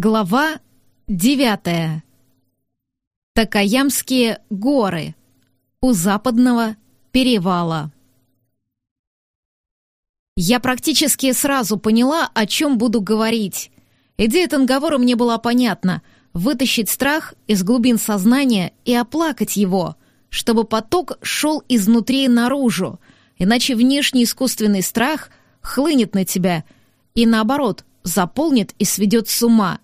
Глава девятая. Такаямские горы. У западного перевала. Я практически сразу поняла, о чем буду говорить. Идея Танговора мне была понятна — вытащить страх из глубин сознания и оплакать его, чтобы поток шел изнутри наружу, иначе внешний искусственный страх хлынет на тебя и, наоборот, заполнит и сведет с ума.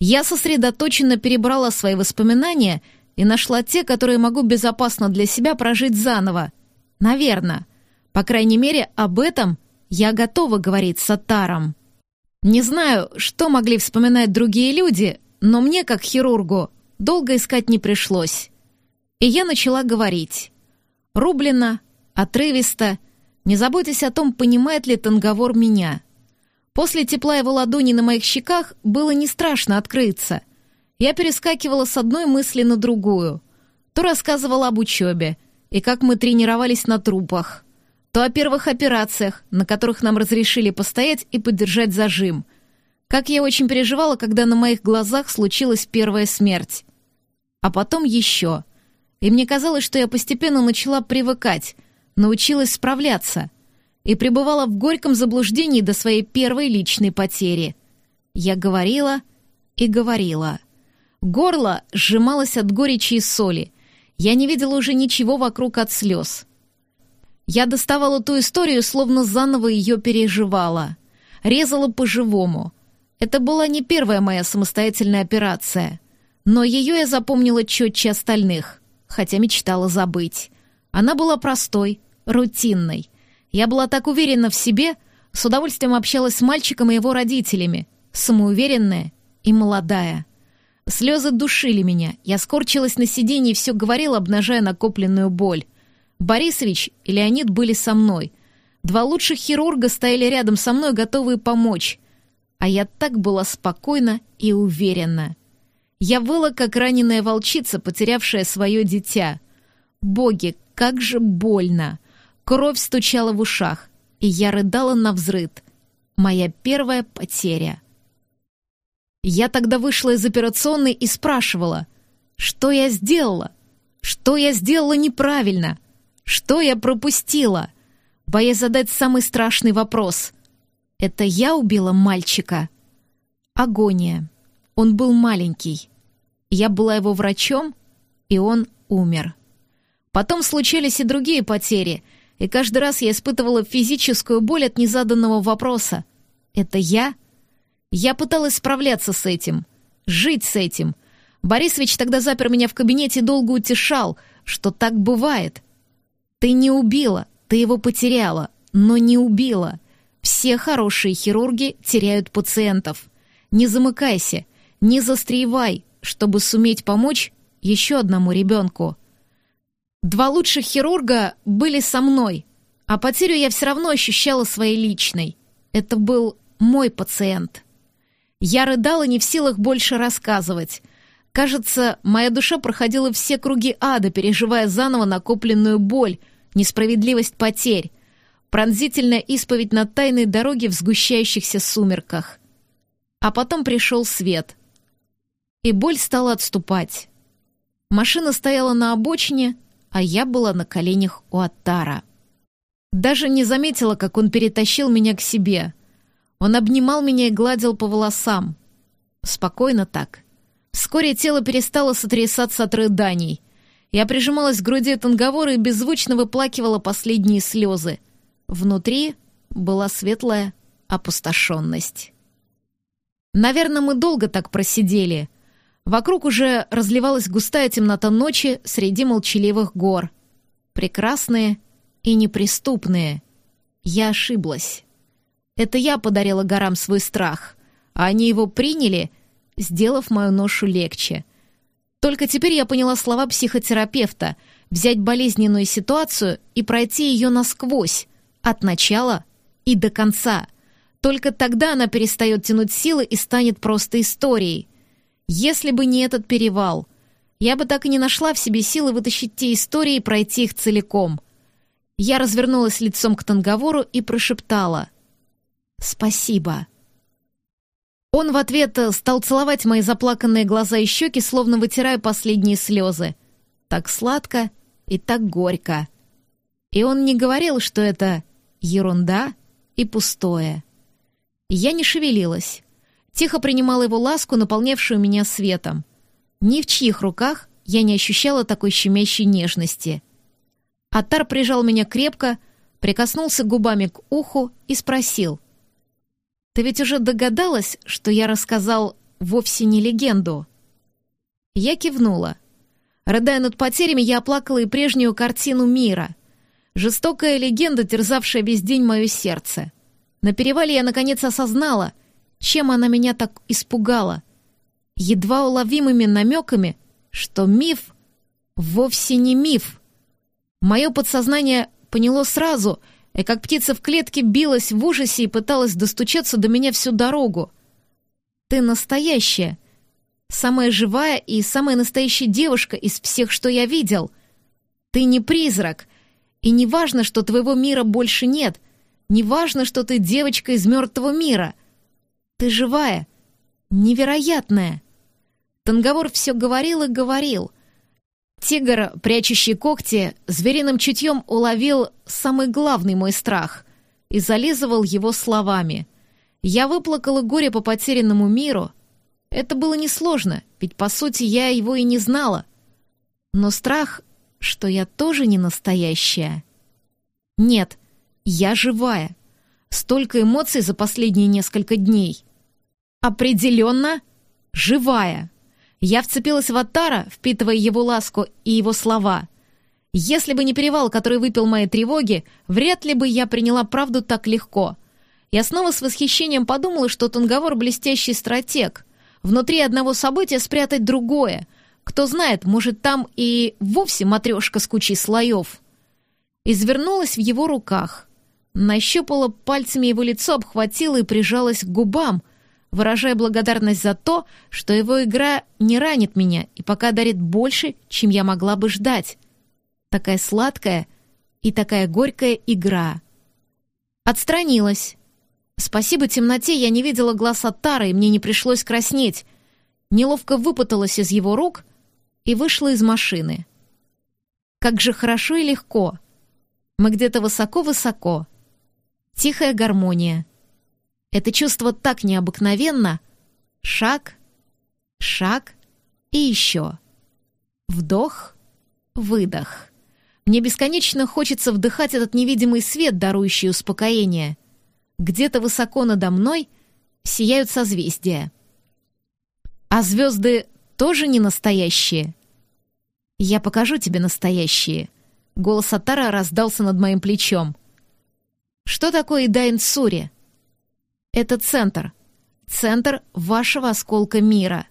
Я сосредоточенно перебрала свои воспоминания и нашла те, которые могу безопасно для себя прожить заново. Наверное. По крайней мере, об этом я готова говорить с Атаром. Не знаю, что могли вспоминать другие люди, но мне, как хирургу, долго искать не пришлось. И я начала говорить. Рублено, отрывисто. Не заботьтесь о том, понимает ли Танговор меня. После тепла его ладони на моих щеках было не страшно открыться. Я перескакивала с одной мысли на другую. То рассказывала об учебе и как мы тренировались на трупах, то о первых операциях, на которых нам разрешили постоять и поддержать зажим. Как я очень переживала, когда на моих глазах случилась первая смерть. А потом еще. И мне казалось, что я постепенно начала привыкать, научилась справляться — и пребывала в горьком заблуждении до своей первой личной потери. Я говорила и говорила. Горло сжималось от горечи и соли. Я не видела уже ничего вокруг от слез. Я доставала ту историю, словно заново ее переживала. Резала по-живому. Это была не первая моя самостоятельная операция. Но ее я запомнила четче остальных, хотя мечтала забыть. Она была простой, рутинной — я была так уверена в себе, с удовольствием общалась с мальчиком и его родителями, самоуверенная и молодая. Слезы душили меня, я скорчилась на сиденье и все говорила, обнажая накопленную боль. Борисович и Леонид были со мной. Два лучших хирурга стояли рядом со мной, готовые помочь. А я так была спокойна и уверена. Я выла, как раненая волчица, потерявшая свое дитя. Боги, как же больно! Кровь стучала в ушах, и я рыдала на взрыд. Моя первая потеря. Я тогда вышла из операционной и спрашивала, что я сделала? Что я сделала неправильно? Что я пропустила? Боясь задать самый страшный вопрос. Это я убила мальчика? Агония. Он был маленький. Я была его врачом, и он умер. Потом случились и другие потери — и каждый раз я испытывала физическую боль от незаданного вопроса. «Это я?» Я пыталась справляться с этим, жить с этим. Борисович тогда запер меня в кабинете и долго утешал, что так бывает. «Ты не убила, ты его потеряла, но не убила. Все хорошие хирурги теряют пациентов. Не замыкайся, не застревай, чтобы суметь помочь еще одному ребенку». Два лучших хирурга были со мной, а потерю я все равно ощущала своей личной. Это был мой пациент. Я рыдала не в силах больше рассказывать. Кажется, моя душа проходила все круги ада, переживая заново накопленную боль, несправедливость потерь, пронзительная исповедь на тайной дороге в сгущающихся сумерках. А потом пришел свет. И боль стала отступать. Машина стояла на обочине, а я была на коленях у Аттара. Даже не заметила, как он перетащил меня к себе. Он обнимал меня и гладил по волосам. Спокойно так. Вскоре тело перестало сотрясаться от рыданий. Я прижималась к груди Танговора и беззвучно выплакивала последние слезы. Внутри была светлая опустошенность. Наверное, мы долго так просидели — Вокруг уже разливалась густая темнота ночи среди молчаливых гор. Прекрасные и неприступные. Я ошиблась. Это я подарила горам свой страх, а они его приняли, сделав мою ношу легче. Только теперь я поняла слова психотерапевта взять болезненную ситуацию и пройти ее насквозь, от начала и до конца. Только тогда она перестает тянуть силы и станет просто историей — если бы не этот перевал, я бы так и не нашла в себе силы вытащить те истории и пройти их целиком. Я развернулась лицом к Танговору и прошептала «Спасибо». Он в ответ стал целовать мои заплаканные глаза и щеки, словно вытирая последние слезы. Так сладко и так горько. И он не говорил, что это ерунда и пустое. Я не шевелилась. Тихо принимала его ласку, наполнявшую меня светом. Ни в чьих руках я не ощущала такой щемящей нежности. Атар прижал меня крепко, прикоснулся губами к уху и спросил. «Ты ведь уже догадалась, что я рассказал вовсе не легенду?» Я кивнула. Рыдая над потерями, я оплакала и прежнюю картину мира. Жестокая легенда, терзавшая весь день мое сердце. На перевале я наконец осознала, чем она меня так испугала. Едва уловимыми намеками, что миф вовсе не миф. Мое подсознание поняло сразу, и как птица в клетке билась в ужасе и пыталась достучаться до меня всю дорогу. «Ты настоящая», самая живая и самая настоящая девушка из всех, что я видел. Ты не призрак, и не важно, что твоего мира больше нет, не важно, что ты девочка из мертвого мира. Ты живая, невероятная. Танговор все говорил и говорил. Тигр, прячущий когти, звериным чутьем уловил самый главный мой страх и зализывал его словами. Я выплакала горе по потерянному миру — это было несложно, ведь, по сути, я его и не знала. Но страх, что я тоже не настоящая. Нет, я живая. Столько эмоций за последние несколько дней. Определенно живая. Я вцепилась в Аттара, впитывая его ласку и его слова. Если бы не перевал, который выпил мои тревоги, вряд ли бы я приняла правду так легко. Я снова с восхищением подумала, что Танговор — блестящий стратег внутри одного события спрятать другое. Кто знает, может, там и вовсе матрешка с кучей слоев. Извернулась в его руках. Нащупала пальцами его лицо, обхватила и прижалась к губам, выражая благодарность за то, что его игра не ранит меня и пока дарит больше, чем я могла бы ждать. Такая сладкая и такая горькая игра. Отстранилась, Спасибо темноте я не видела глаз Аттара, и мне не пришлось краснеть. Неловко выпуталась из его рук и вышла из машины. Как же хорошо и легко. Мы где-то высоко-высоко. Тихая гармония. Это чувство так необыкновенно. Шаг, шаг и еще. Вдох, выдох. Мне бесконечно хочется вдыхать этот невидимый свет, дарующий успокоение — где-то высоко надо мной сияют созвездия. А звезды тоже не настоящие. Я покажу тебе настоящие. Голос Атара раздался над моим плечом. Что такое Дайн-Сури? Это центр. Центр вашего осколка мира.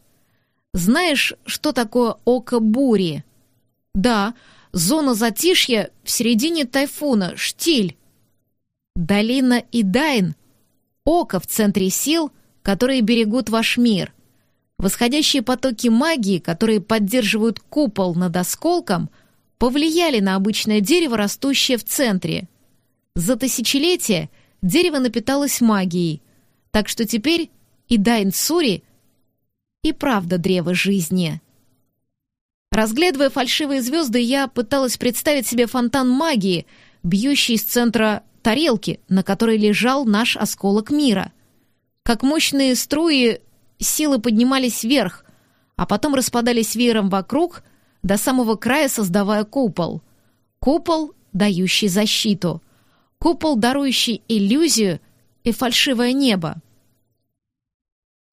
Знаешь, что такое Око Бури? Да, зона затишья в середине тайфуна, штиль. Долина Идайн — око в центре сил, которые берегут ваш мир. Восходящие потоки магии, которые поддерживают купол над осколком, повлияли на обычное дерево, растущее в центре. За тысячелетия дерево напиталось магией, так что теперь Идайн Сури и правда древо жизни. Разглядывая фальшивые звезды, я пыталась представить себе фонтан магии, бьющий из центра тарелки, на которой лежал наш осколок мира. Как мощные струи силы поднимались вверх, а потом распадались веером вокруг, до самого края создавая купол. Купол, дающий защиту. Купол, дарующий иллюзию и фальшивое небо.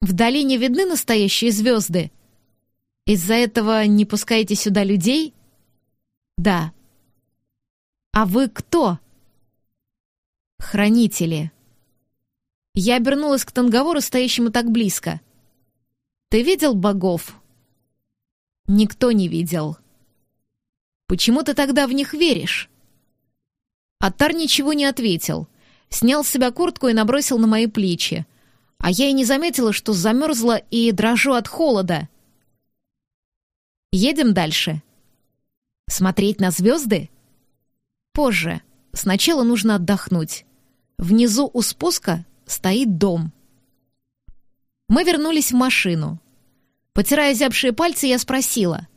В долине видны настоящие звезды. Из-за этого не пускаете сюда людей? Да. А вы кто? Хранители. Я обернулась к Танговору, стоящему так близко. Ты видел богов? Никто не видел. Почему ты тогда в них веришь? Атар ничего не ответил. Снял с себя куртку и набросил на мои плечи. А я и не заметила, что замерзла и дрожу от холода. Едем дальше. Смотреть на звезды? Позже. Сначала нужно отдохнуть. Внизу у спуска стоит дом. Мы вернулись в машину. Потирая зябшие пальцы, я спросила.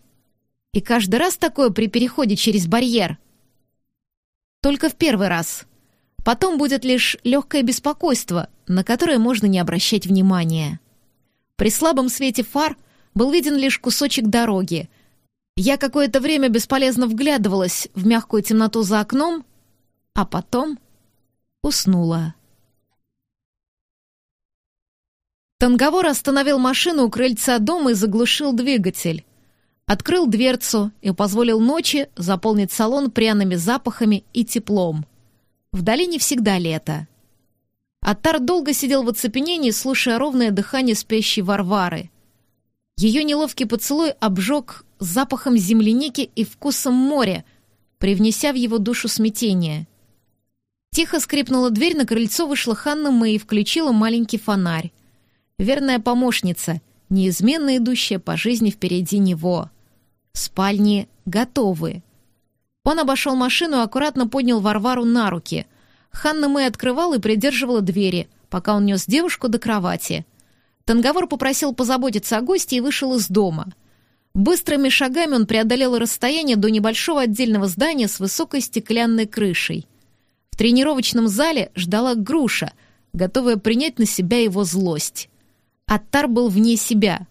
«И каждый раз такое при переходе через барьер?» «Только в первый раз. Потом будет лишь легкое беспокойство, на которое можно не обращать внимания». При слабом свете фар был виден лишь кусочек дороги. Я какое-то время бесполезно вглядывалась в мягкую темноту за окном, а потом уснула. Танговор остановил машину у крыльца дома и заглушил двигатель. Открыл дверцу и позволил ночи заполнить салон пряными запахами и теплом. Вдали не всегда лето. Аттар долго сидел в оцепенении, слушая ровное дыхание спящей Варвары. Ее неловкий поцелуй обжег запахом земляники и вкусом моря, привнеся в его душу смятение. Тихо скрипнула дверь, на крыльцо вышла Ханна Мэй и включила маленький фонарь верная помощница, неизменно идущая по жизни впереди него. Спальни готовы. Он обошел машину и аккуратно поднял Варвару на руки. Ханна Мэй открывала и придерживала двери, пока он нес девушку до кровати. Танговор попросил позаботиться о гости и вышел из дома. Быстрыми шагами он преодолел расстояние до небольшого отдельного здания с высокой стеклянной крышей. В тренировочном зале ждала груша, готовая принять на себя его злость. Аттар был вне себя.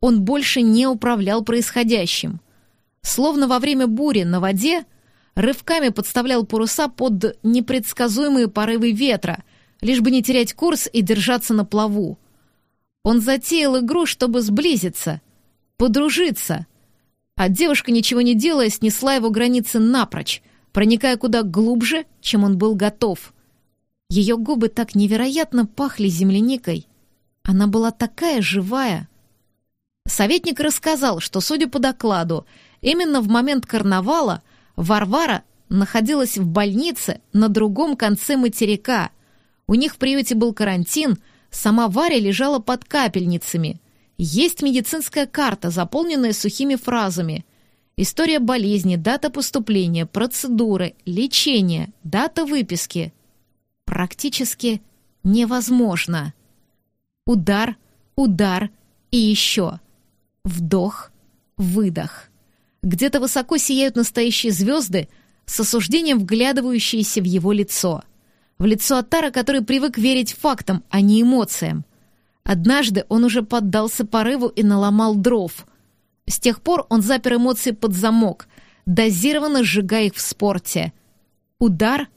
Он больше не управлял происходящим. Словно во время бури на воде рывками подставлял паруса под непредсказуемые порывы ветра, лишь бы не терять курс и держаться на плаву. Он затеял игру, чтобы сблизиться, подружиться. А девушка, ничего не делая, снесла его границы напрочь, проникая куда глубже, чем он был готов. Ее губы так невероятно пахли земляникой. Она была такая живая. Советник рассказал, что, судя по докладу, именно в момент карнавала Варвара находилась в больнице на другом конце материка. У них в приюте был карантин, сама Варя лежала под капельницами. Есть медицинская карта, заполненная сухими фразами. История болезни, дата поступления, процедуры, лечение, дата выписки. Практически невозможно. Удар, удар и еще. Вдох, выдох. Где-то высоко сияют настоящие звезды, с осуждением вглядывающиеся в его лицо. В лицо Атара, который привык верить фактам, а не эмоциям. Однажды он уже поддался порыву и наломал дров. С тех пор он запер эмоции под замок, дозированно сжигая их в спорте. Удар.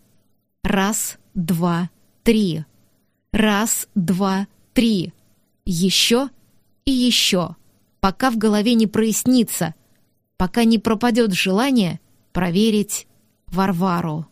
Раз, два, три. Раз, два, три. Еще и еще, пока в голове не прояснится, пока не пропадет желание проверить Варвару.